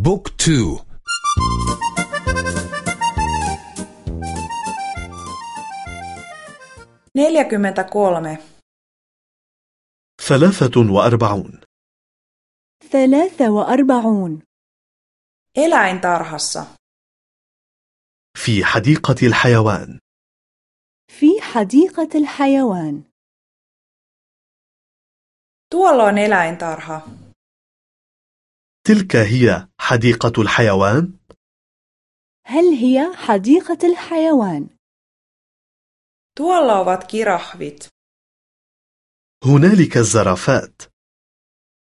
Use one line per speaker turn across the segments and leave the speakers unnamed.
بوك تو.
neljäkymmentä kolme
ثلاثة وأربعون.
ثلاثة وأربعون.
eläintarhassa
في حديقة الحيوان.
في حديقة الحيوان.
Tuolla on eläintarha.
تلك هي حديقة الحيوان
هل هي حديقة الحيوان؟
tuolla ovat kirahvit
هنالك الزرافات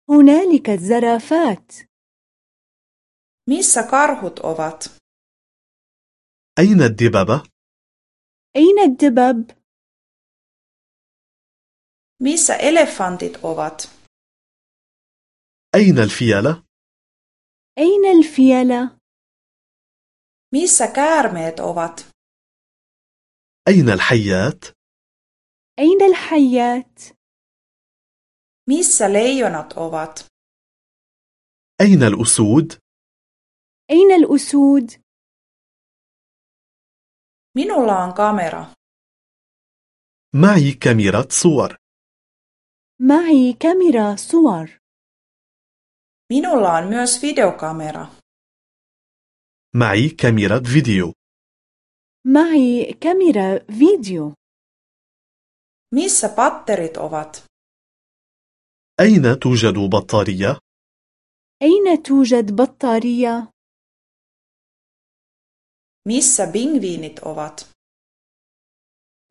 هنالك الزرافات
missä karhut ovat
أين الدببة؟
أين الدبب؟
missä elefantit ovat
أين الفيلة؟
أين الفيلة؟
missä käärmeet ovat
أين الحيات؟
أين الحيات؟
missä leijonat ovat
أين الأسود؟
أين الأسود؟
minulla on kamera
معي كاميرا صور
معي كاميرا صور
minulla on myös videokamera
معي كاميرا فيديو
معي كاميرا فيديو
missä patterit ovat
أين توجد بطارية؟
أين توجد بطارية؟
missä pingviinit ovat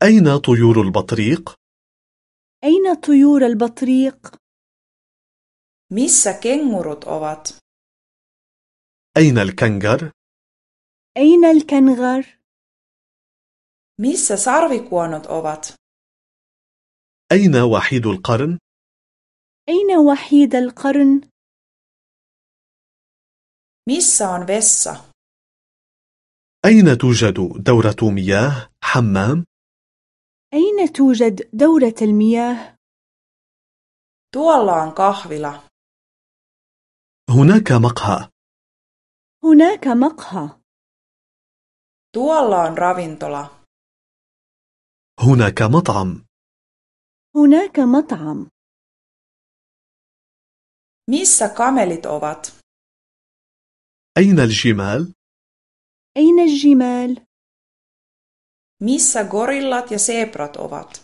أين طيور البطريق؟
أين طيور البطريق؟
Missä kengurut ovat
أين الكنغر؟
أين الكنغر؟
missä sarvikuonot ovat
أين وحيد القرن؟
أين وحيد القرن؟
missä on vessa
أين توجد دورة مياه؟ حمام؟
أين توجد دورة المياه؟
tuolla on kahvila
هناك مقهى.
هناك مقهى.
Tuolla on ravintola.
هناك مطعم.
هناك مطعم.
Missä kamelit ovat?
أين الجمال؟
أين الجمال؟
missä gorillat ja zebrat ovat?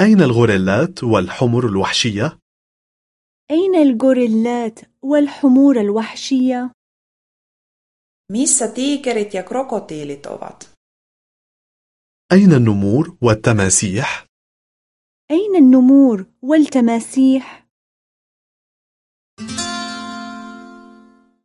أين الغوريلات والحمر الوحشية؟
أين الغوريلات والحمور الوحشية؟
missä tiikerit ja krokotiilit ovat
أين النمور والتماسيح؟
أين النمور والتماسيح؟